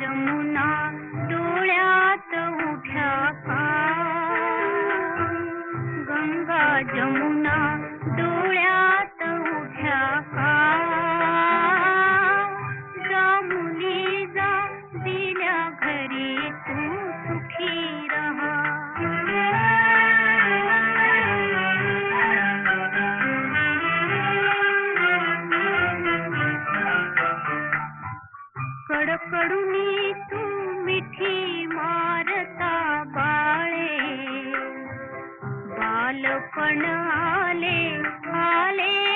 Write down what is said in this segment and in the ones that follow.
जमुना कड़कड़ुनी तू मिठी मारता बाळे। आले आले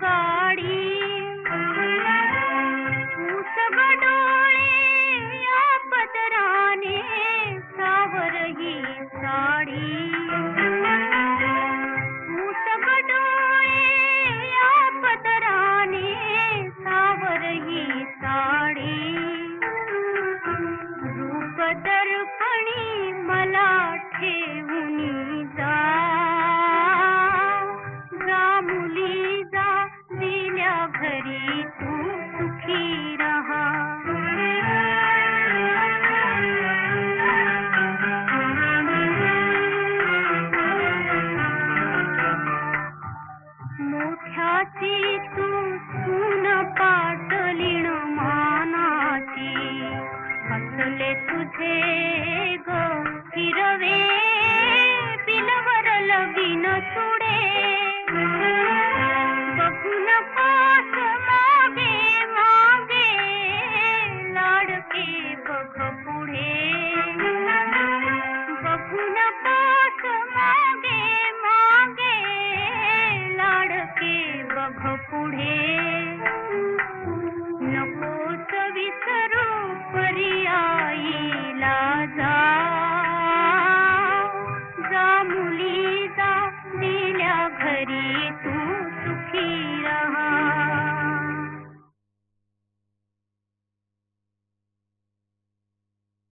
ಗಾಡಿ की